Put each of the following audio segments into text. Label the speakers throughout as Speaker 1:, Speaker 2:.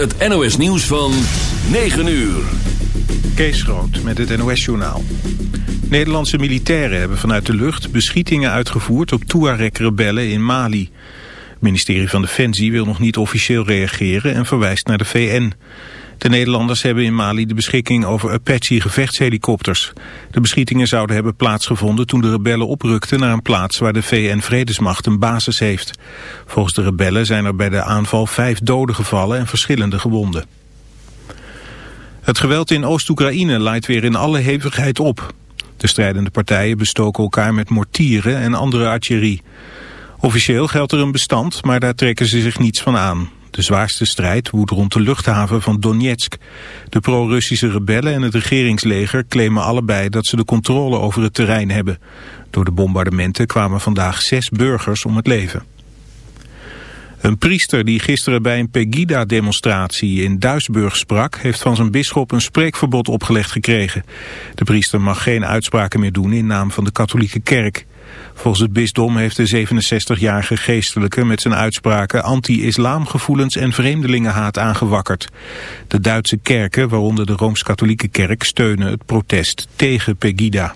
Speaker 1: Het NOS nieuws van 9 uur.
Speaker 2: Kees Groot met het NOS journaal. Nederlandse militairen hebben vanuit de lucht beschietingen uitgevoerd op Tuareg-rebellen in Mali. Het ministerie van Defensie wil nog niet officieel reageren en verwijst naar de VN. De Nederlanders hebben in Mali de beschikking over Apache-gevechtshelikopters. De beschietingen zouden hebben plaatsgevonden toen de rebellen oprukten naar een plaats waar de VN-vredesmacht een basis heeft. Volgens de rebellen zijn er bij de aanval vijf doden gevallen en verschillende gewonden. Het geweld in Oost-Oekraïne leidt weer in alle hevigheid op. De strijdende partijen bestoken elkaar met mortieren en andere artillerie. Officieel geldt er een bestand, maar daar trekken ze zich niets van aan. De zwaarste strijd woedt rond de luchthaven van Donetsk. De pro-Russische rebellen en het regeringsleger claimen allebei dat ze de controle over het terrein hebben. Door de bombardementen kwamen vandaag zes burgers om het leven. Een priester die gisteren bij een Pegida-demonstratie in Duisburg sprak... heeft van zijn bisschop een spreekverbod opgelegd gekregen. De priester mag geen uitspraken meer doen in naam van de katholieke kerk. Volgens het bisdom heeft de 67-jarige geestelijke met zijn uitspraken anti-islamgevoelens en vreemdelingenhaat aangewakkerd. De Duitse kerken, waaronder de Rooms-Katholieke Kerk, steunen het protest tegen Pegida.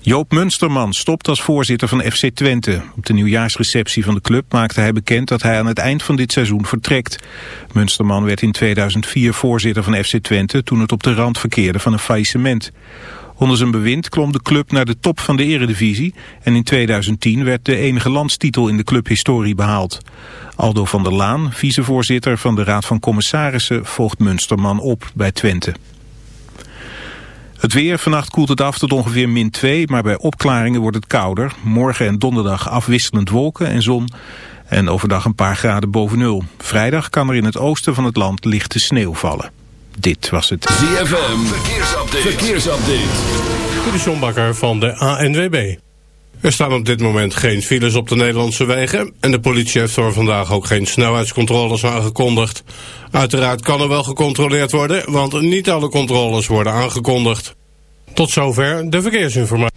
Speaker 2: Joop Munsterman stopt als voorzitter van FC Twente. Op de nieuwjaarsreceptie van de club maakte hij bekend dat hij aan het eind van dit seizoen vertrekt. Munsterman werd in 2004 voorzitter van FC Twente toen het op de rand verkeerde van een faillissement. Onder zijn bewind klom de club naar de top van de eredivisie en in 2010 werd de enige landstitel in de clubhistorie behaald. Aldo van der Laan, vicevoorzitter van de Raad van Commissarissen, volgt Munsterman op bij Twente. Het weer, vannacht koelt het af tot ongeveer min 2, maar bij opklaringen wordt het kouder. Morgen en donderdag afwisselend wolken en zon en overdag een paar graden boven nul. Vrijdag kan er in het oosten van het land lichte sneeuw vallen. Dit was het
Speaker 1: ZFM Verkeersupdate. Verkeersupdate.
Speaker 3: De van de ANWB. Er staan op dit moment geen files op de Nederlandse wegen... en de politie heeft voor vandaag ook geen snelheidscontroles aangekondigd. Uiteraard kan er wel gecontroleerd worden... want niet alle controles worden aangekondigd. Tot zover de verkeersinformatie.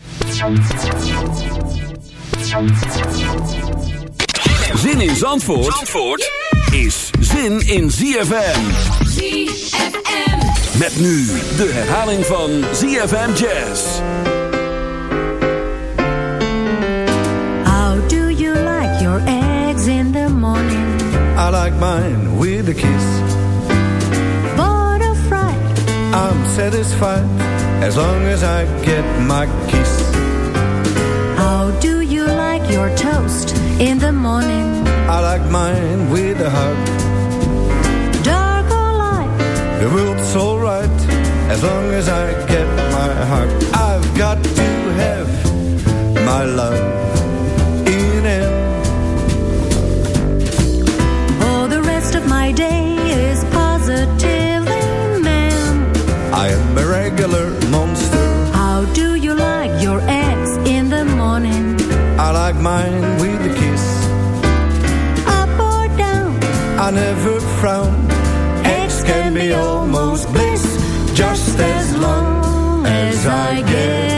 Speaker 1: Zin in Zandvoort, Zandvoort is zin in ZFM.
Speaker 4: ZFM.
Speaker 1: Met nu de herhaling van ZFM Jazz.
Speaker 5: How do you like your eggs in the morning?
Speaker 6: I like mine with a kiss.
Speaker 5: Bored or fried?
Speaker 6: I'm satisfied as long as I get my kiss.
Speaker 5: How do you like your toast in the morning?
Speaker 6: I like mine with a hug.
Speaker 5: Dark or light?
Speaker 6: The world's alright as long as I get my hug. I've got to have my love in it.
Speaker 5: Oh, the rest of my day is positively man.
Speaker 6: I am a regular monster.
Speaker 5: How do you like your eggs in the morning?
Speaker 6: I like mine I never frown. Eggs can be almost bliss, just as long as I get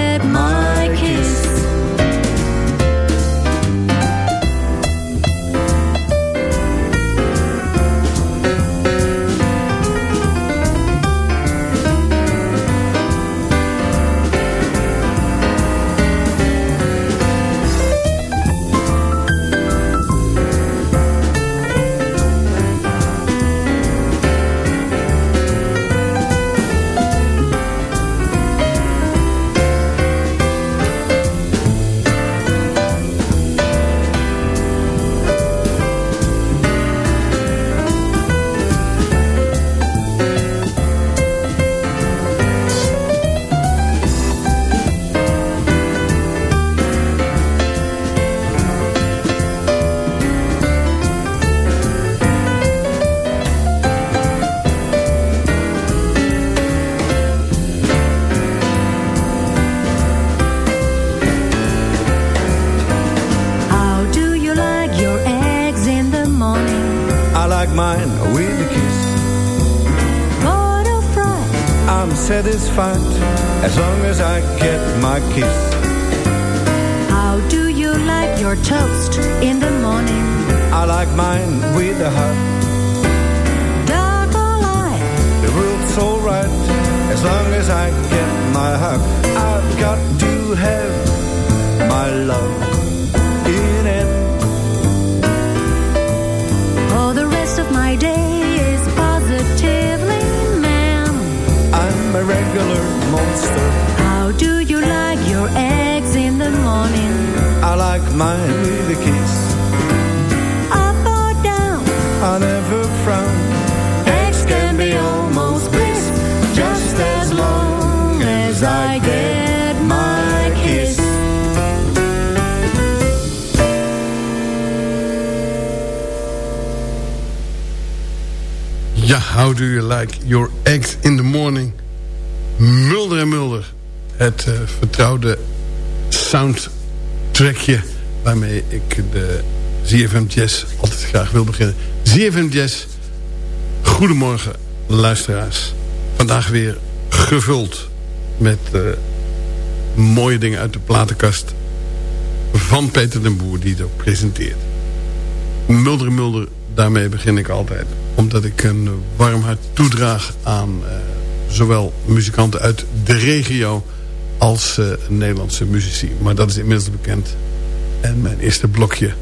Speaker 5: how do you like your eggs in the morning?
Speaker 7: Mulder en Mulder. Het eh, vertrouwde soundtrackje waarmee ik de ZFM Jazz altijd graag wil beginnen. ZFM Jazz, goedemorgen luisteraars. Vandaag weer gevuld met eh, mooie dingen uit de platenkast van Peter den Boer die het ook presenteert. Mulder en Mulder, daarmee begin ik altijd. Omdat ik een warm hart toedraag aan eh, zowel muzikanten uit de regio als eh, Nederlandse muzici. Maar dat is inmiddels bekend. En mijn eerste blokje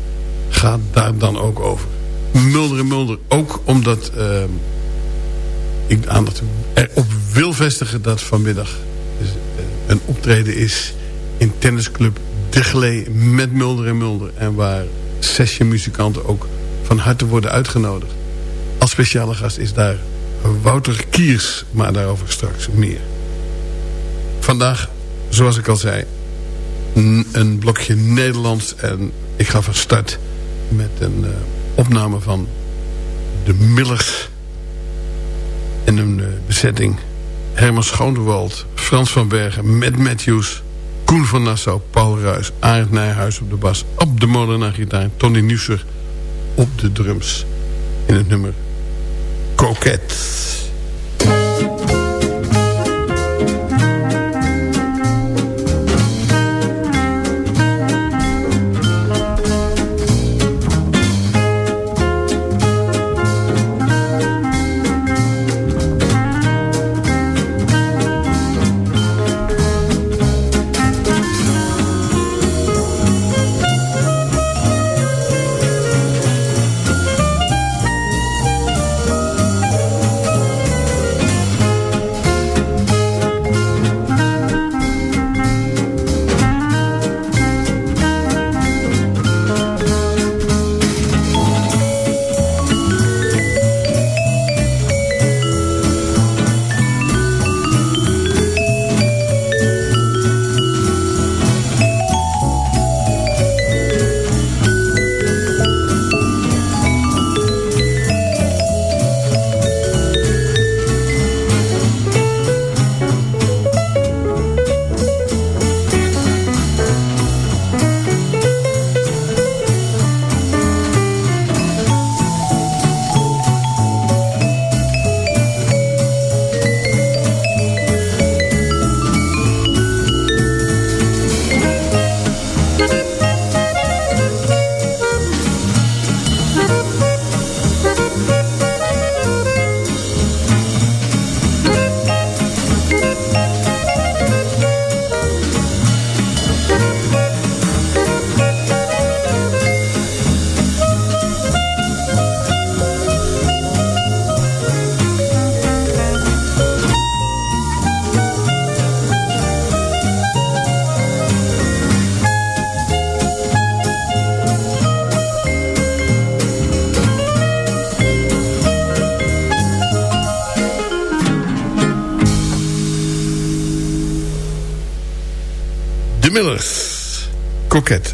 Speaker 7: gaat daar dan ook over. Mulder en Mulder ook omdat eh, ik aandacht erop wil vestigen dat vanmiddag dus, een optreden is in tennisclub De Glee met Mulder en Mulder. En waar sessionmuzikanten ook van harte worden uitgenodigd. Als speciale gast is daar Wouter Kiers, maar daarover straks meer. Vandaag, zoals ik al zei, een blokje Nederlands. En ik ga van start met een eh, opname van de Millers. En een eh, bezetting Herman Schoonderwald, Frans van Bergen, Matt Matthews... Koen van Nassau, Paul Ruijs, Arend Nijhuis op de bas... op de molenaar gitaar Tony Nusser op de drums. In het nummer Coquette. De Millers. Coquette.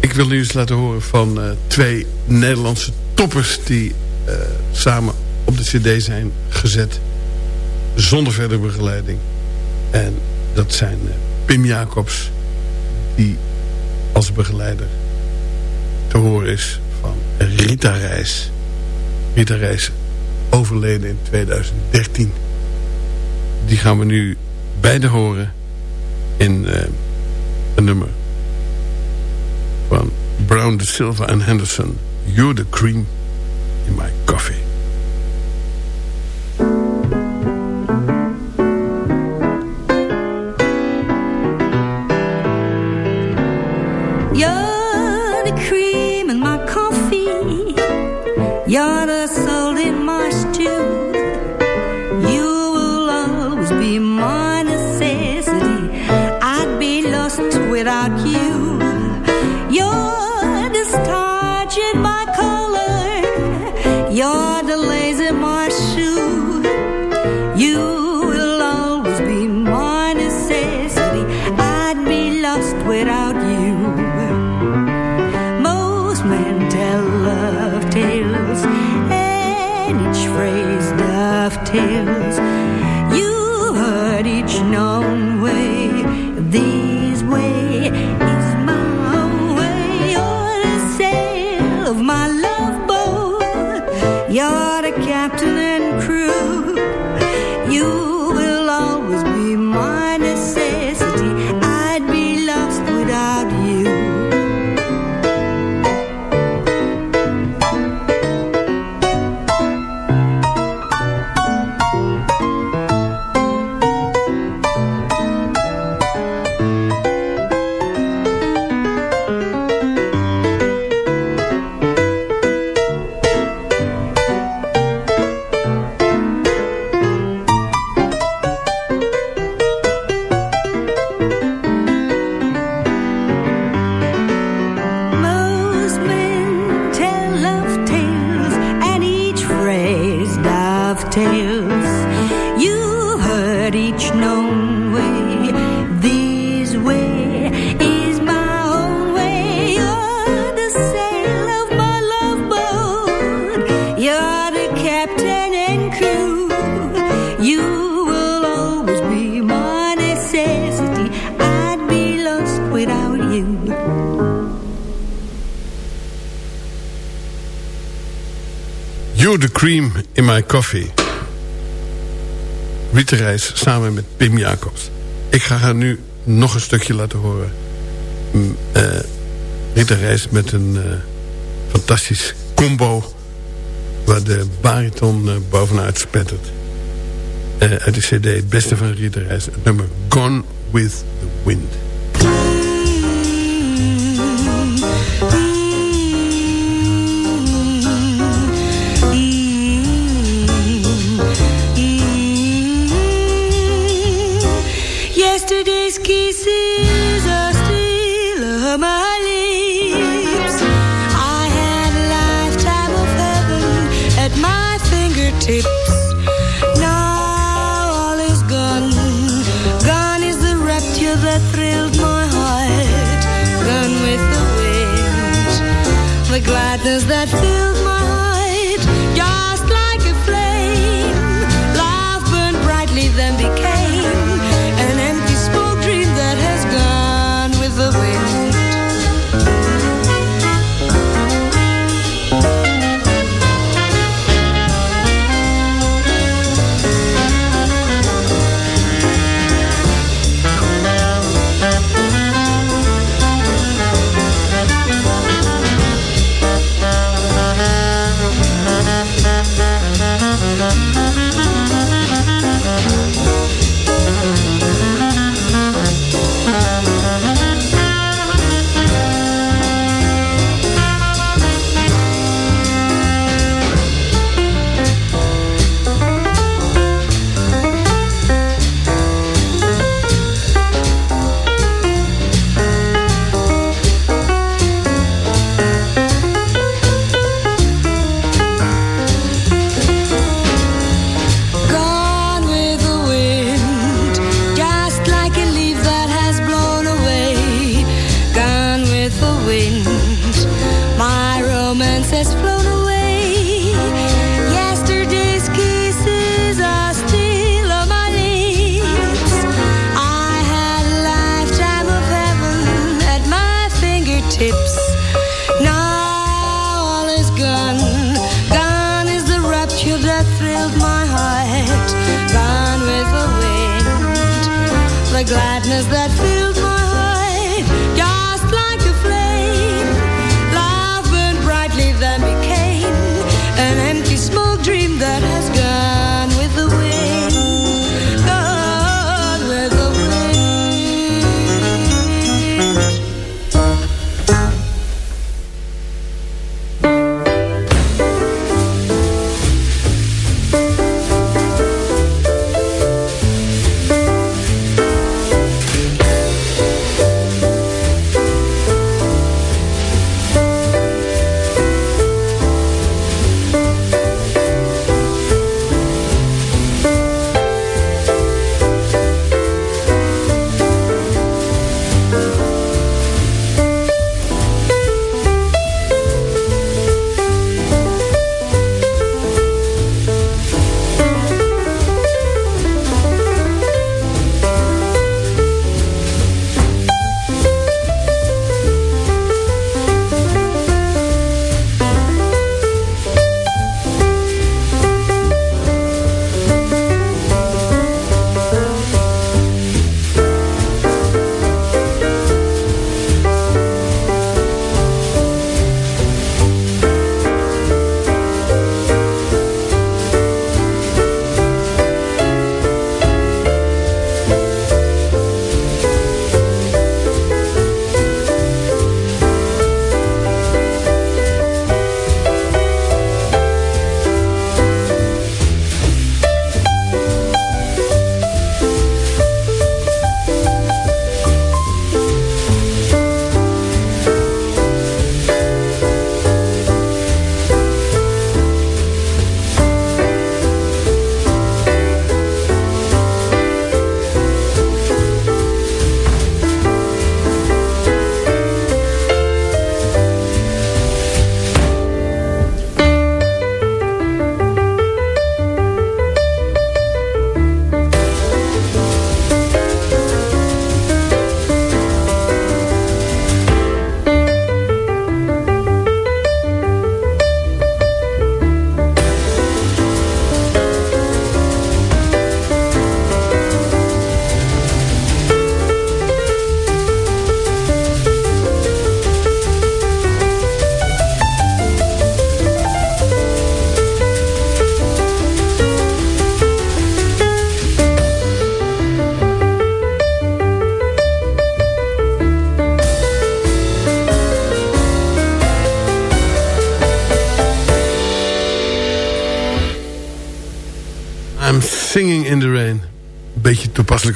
Speaker 7: Ik wil u eens laten horen van eh, twee Nederlandse toppers... die eh, samen op de cd zijn gezet. Zonder verdere begeleiding. En dat zijn eh, Pim Jacobs... die als begeleider te horen is van Rita Reis. Rita Reis overleden in 2013. Die gaan we nu beide horen in een nummer van Brown, De Silva en Henderson. You're the cream in my coffee. Coffee. Witte samen met Pim Jacobs. Ik ga haar nu nog een stukje laten horen. Uh, met een uh, fantastisch combo... waar de bariton eh, bovenuit spettert. uit de cd Het Beste van Ritterreis, Het nummer Gone with the Wind.
Speaker 8: gladness that
Speaker 7: fills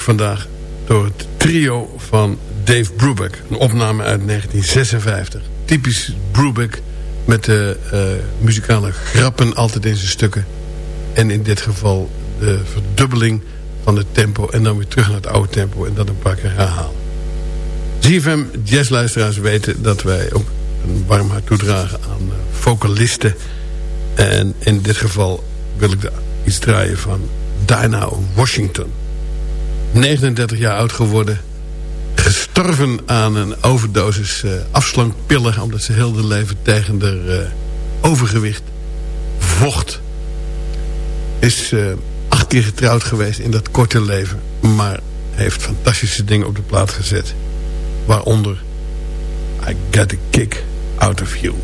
Speaker 7: vandaag. Door het trio van Dave Brubeck. Een opname uit 1956. Typisch Brubeck. Met de uh, muzikale grappen altijd in zijn stukken. En in dit geval de verdubbeling van het tempo. En dan weer terug naar het oude tempo. En dat een paar keer herhalen. ZFM jazzluisteraars weten dat wij ook een warm hart toedragen aan uh, vocalisten. En in dit geval wil ik iets draaien van Dinah Washington. 39 jaar oud geworden. Gestorven aan een overdosis uh, afslankpillen... omdat ze heel de leven tegen de uh, overgewicht vocht. Is uh, acht keer getrouwd geweest in dat korte leven. Maar heeft fantastische dingen op de plaat gezet. Waaronder... I got a kick out of you.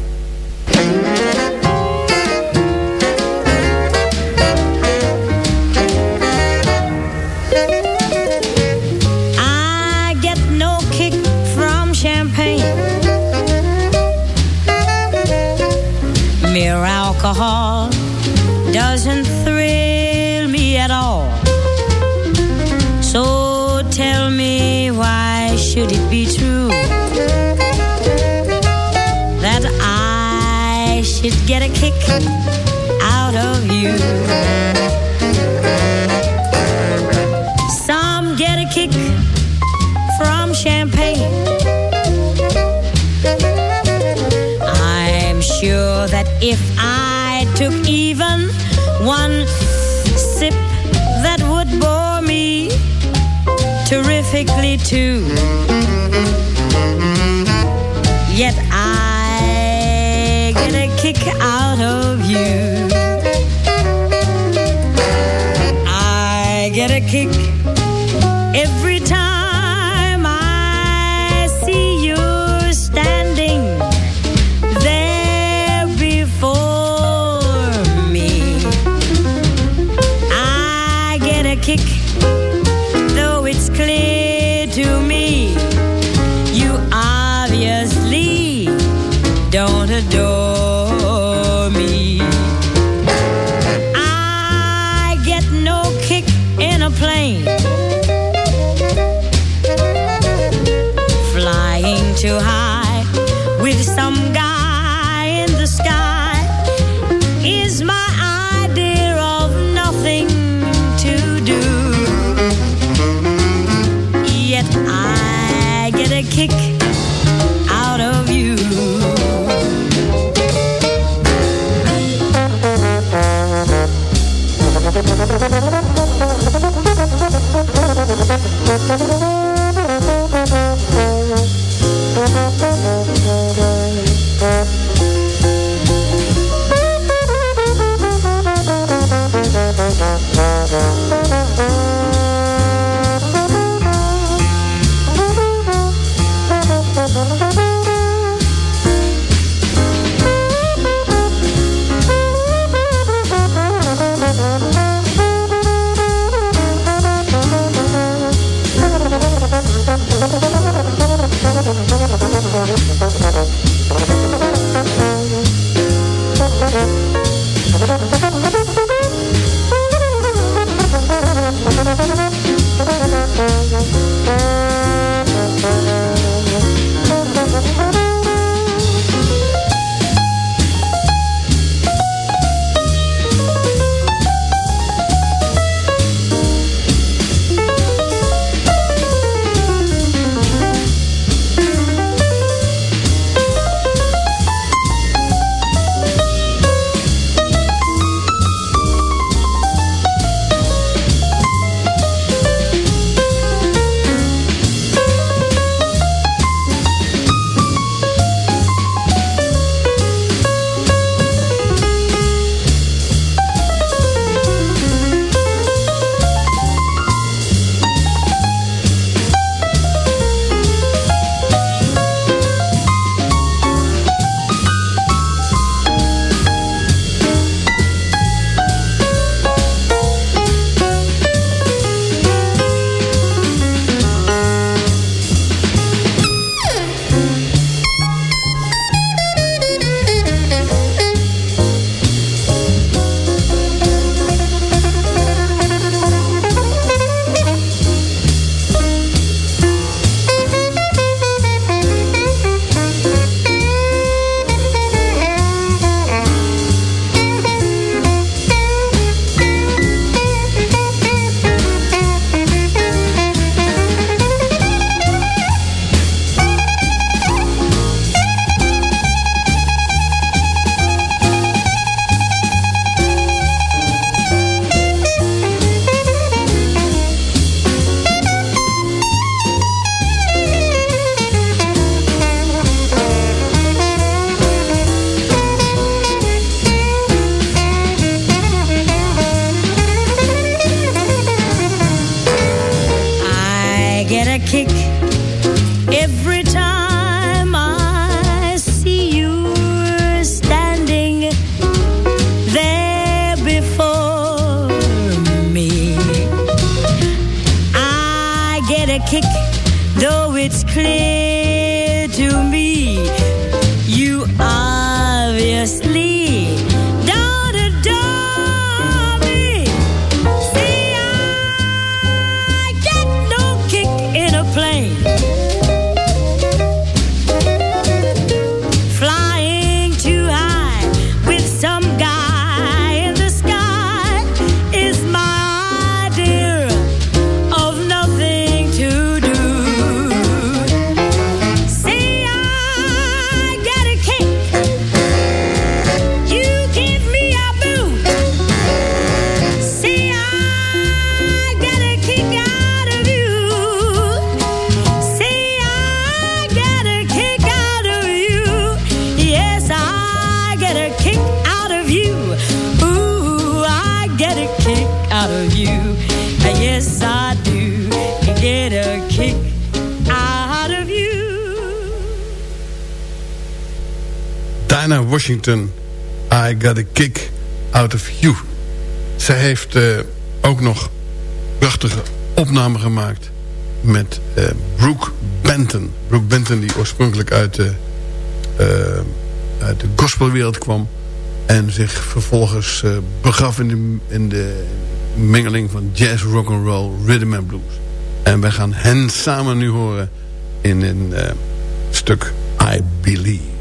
Speaker 9: likely to Thank you. Mm-hmm. I
Speaker 7: Got A Kick Out Of You. Ze heeft eh, ook nog prachtige opnamen gemaakt met uh, Brooke Benton. Brooke Benton die oorspronkelijk uit de, eh, uit de gospelwereld kwam... en zich vervolgens begaf in de, mengeling van jazz, rock and roll, rhythm and blues. En wij gaan hen samen nu horen in een stuk I Believe.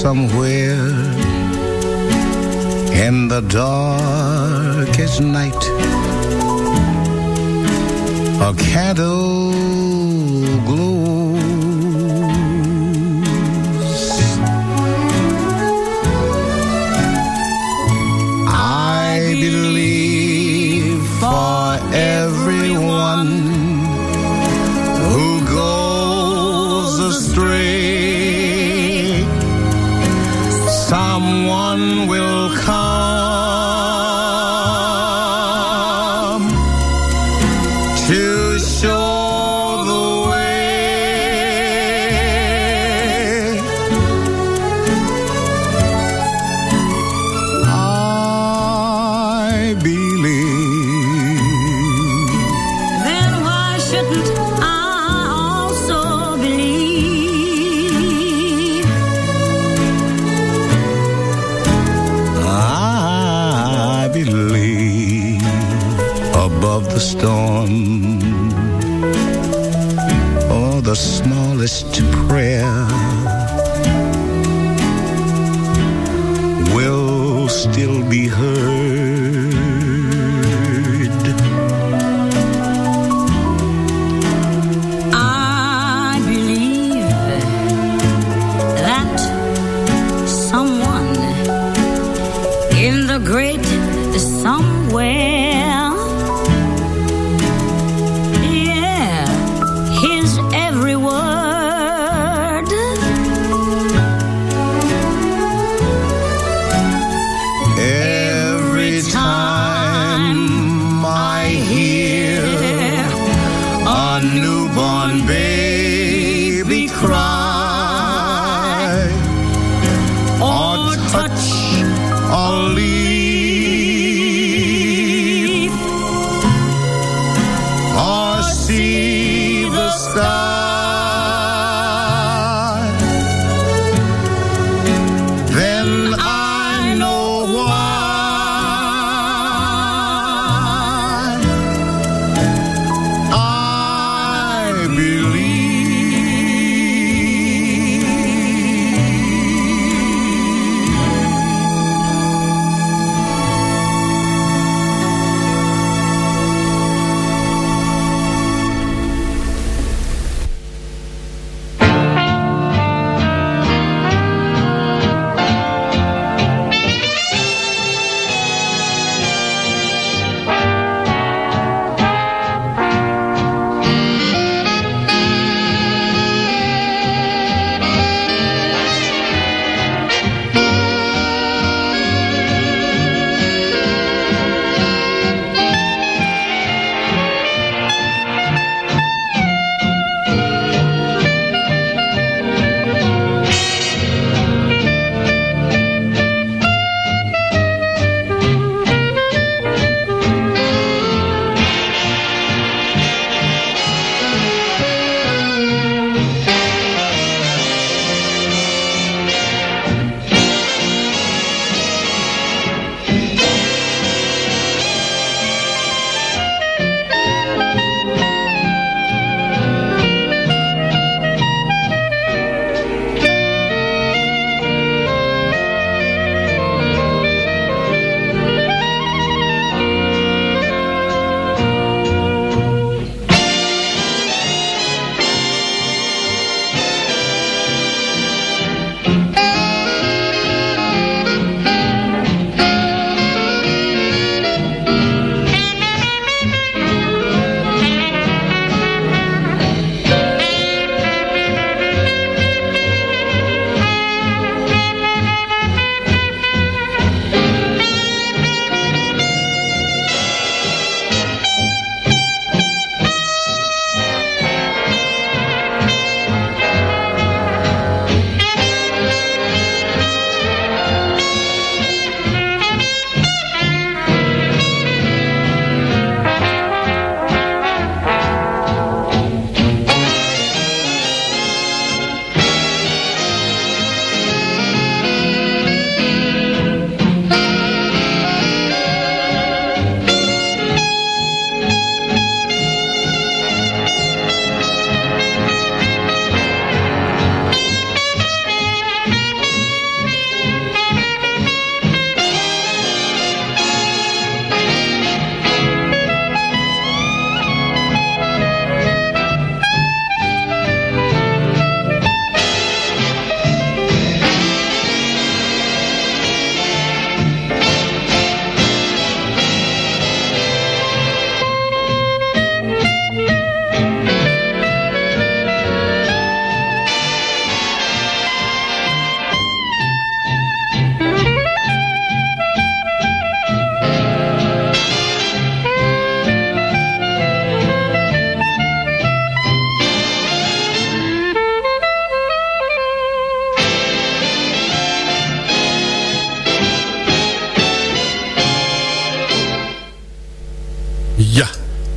Speaker 10: somewhere in the darkest night. A candle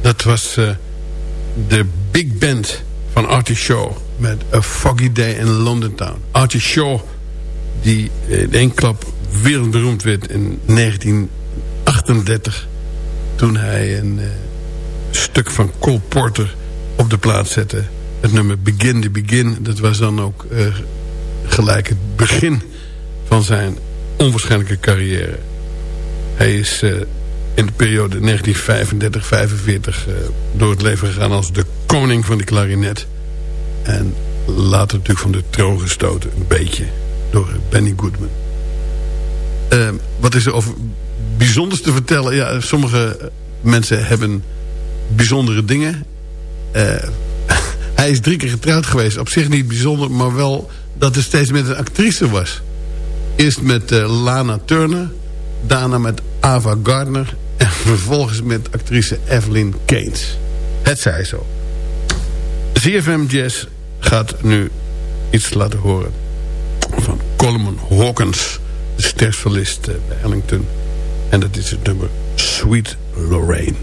Speaker 7: Het was eh, de big band van Artie Shaw... met A Foggy Day in London Town. Artie Shaw, die in één klap wereldberoemd werd in 1938... toen hij een uh, stuk van Cole Porter op de plaats zette. Het nummer Begin the Begin. Dat was dan ook gelijk het begin van zijn onwaarschijnlijke carrière. Hij is in de periode 1935-45 uh, door het leven gegaan als de koning van de klarinet. En later natuurlijk van de troon gestoten, een beetje, door Benny Goodman. Uh, wat is er over bijzonders te vertellen? Ja, sommige mensen hebben bijzondere dingen. Uh, hij is drie keer getrouwd geweest. Op zich niet bijzonder, maar wel dat het steeds met een actrice was. Eerst met Lana Turner. Daarna met Ava Gardner. En vervolgens met actrice Evelyn Keynes. Het zij zo. ZFM Jazz gaat nu iets laten horen. Van Coleman Hawkins. De stersolist uh, bij Ellington. En dat is het nummer Sweet Lorraine.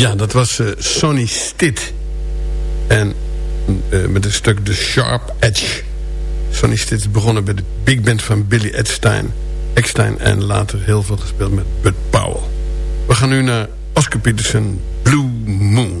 Speaker 7: Ja, dat was eh, Sonny Stitt. En eh, met een stuk The Sharp Edge. Sonny Stitt is begonnen bij de big band van Billy Eckstein. Eckstein en later heel veel gespeeld met Bud Powell. We gaan nu naar Oscar Peterson, Blue Moon.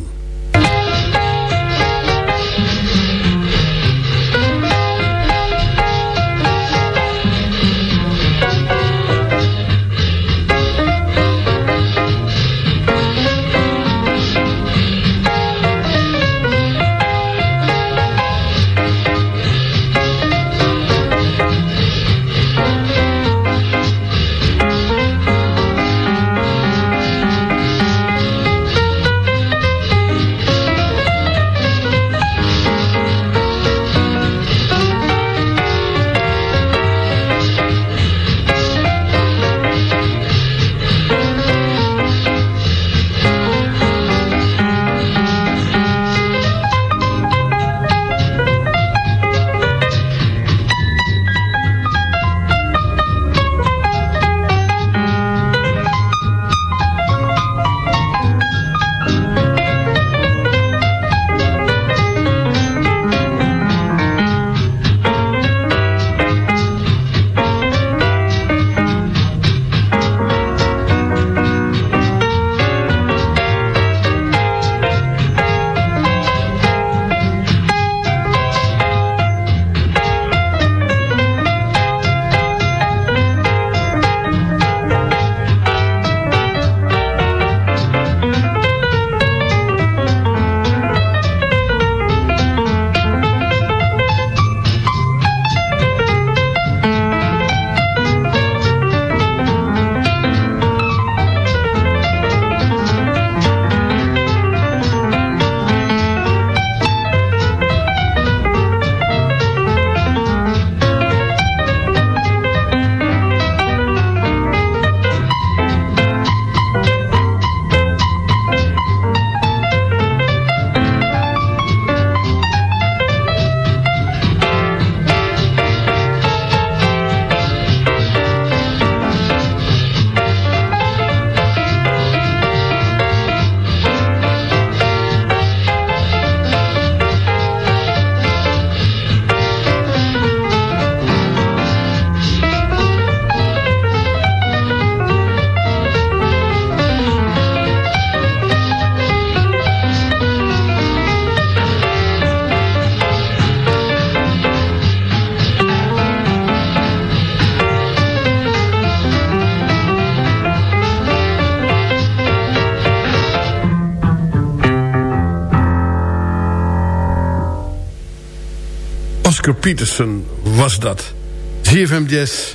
Speaker 7: Oscar Peterson was dat. ZFM Jazz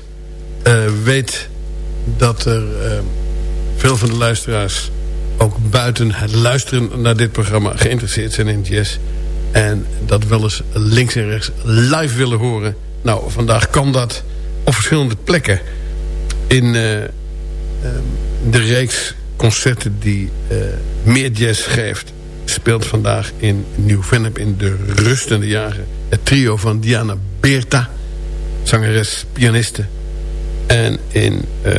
Speaker 7: eh, weet dat er eh, veel van de luisteraars... ook buiten het luisteren naar dit programma geïnteresseerd zijn in jazz. En dat wel eens links en rechts live willen horen. Nou, vandaag kan dat op verschillende plekken. In eh, de reeks concerten die meer jazz geeft... speelt vandaag in Nieuw-Vennep in de rustende jaren het trio van Diana Beerta, zangeres, pianiste. En in uh,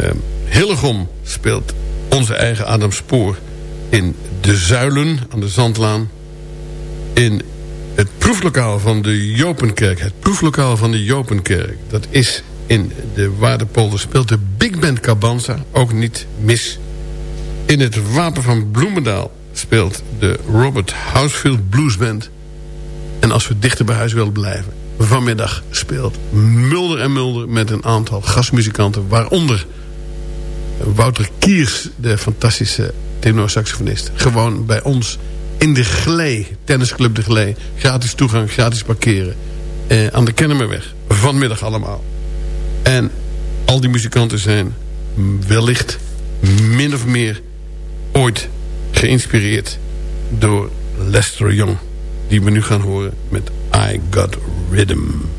Speaker 7: Hillegom speelt onze eigen Adam Spoor in De Zuilen aan de Zandlaan. In het proeflokaal van de Jopenkerk. Het proeflokaal van de Jopenkerk. Dat is in de Waardepolder speelt de Big Band Cabanza. Ook niet mis. In het Wapen van Bloemendaal speelt de Robert Housefield Blues Band. En als we dichter bij huis willen blijven... vanmiddag speelt Mulder en Mulder met een aantal gastmuzikanten... waaronder Wouter Kiers, de fantastische tenorsaxofonist... gewoon bij ons in de Glee, tennisclub de Glee... gratis toegang, gratis parkeren... Eh, aan de Kennemerweg, vanmiddag allemaal. En al die muzikanten zijn wellicht min of meer ooit geïnspireerd door Lester Young die we nu gaan horen met I Got Rhythm.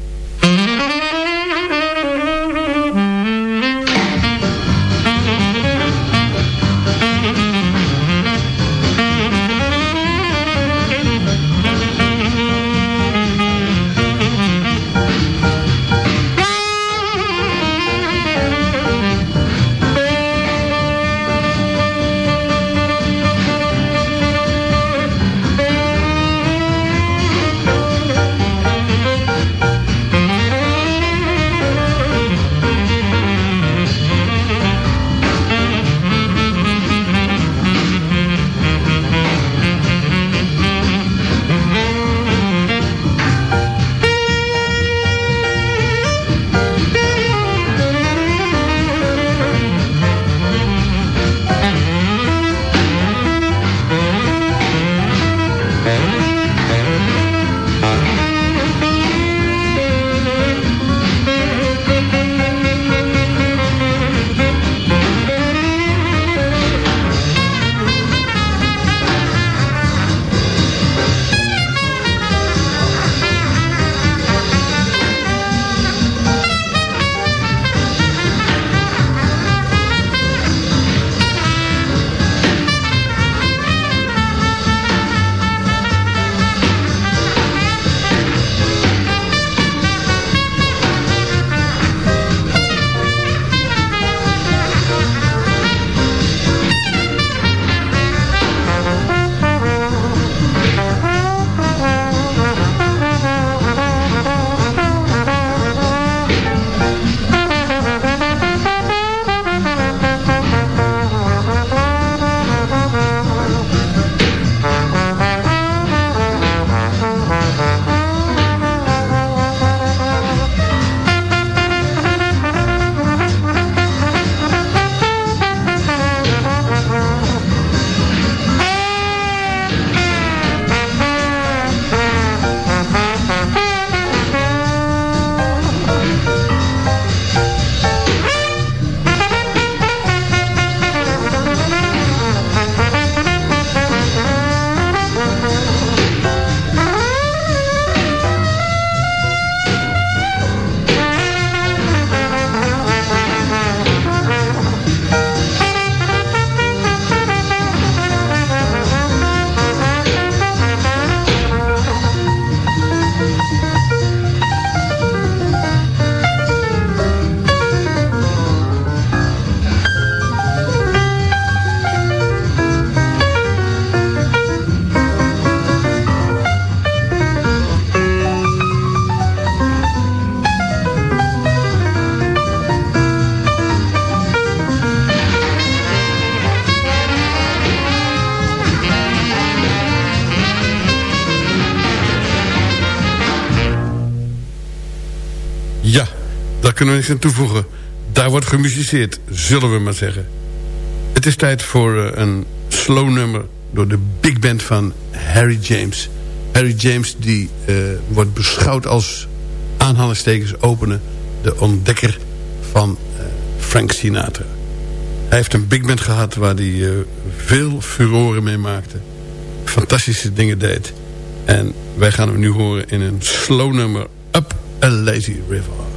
Speaker 7: Kunnen we niks aan toevoegen. Daar wordt gemusiceerd, zullen we maar zeggen. Het is tijd voor eh, een slow nummer door de big band van Harry James. Harry James die eh, wordt beschouwd als aanhalingstekens openen... de ontdekker van eh, Frank Sinatra. Hij heeft een big band gehad waar hij veel furoren mee maakte. Fantastische dingen deed. En wij gaan hem nu horen in een slow nummer... Up a Lazy River.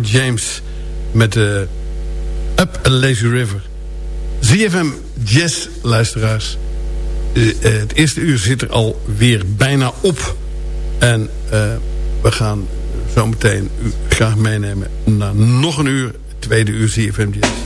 Speaker 11: James met de Up a Lazy River. ZFM Jazz luisteraars. Eh, eh, het eerste uur zit er al weer bijna op. En we gaan zometeen u graag meenemen naar nog een uur. Tweede uur ZFM Jazz.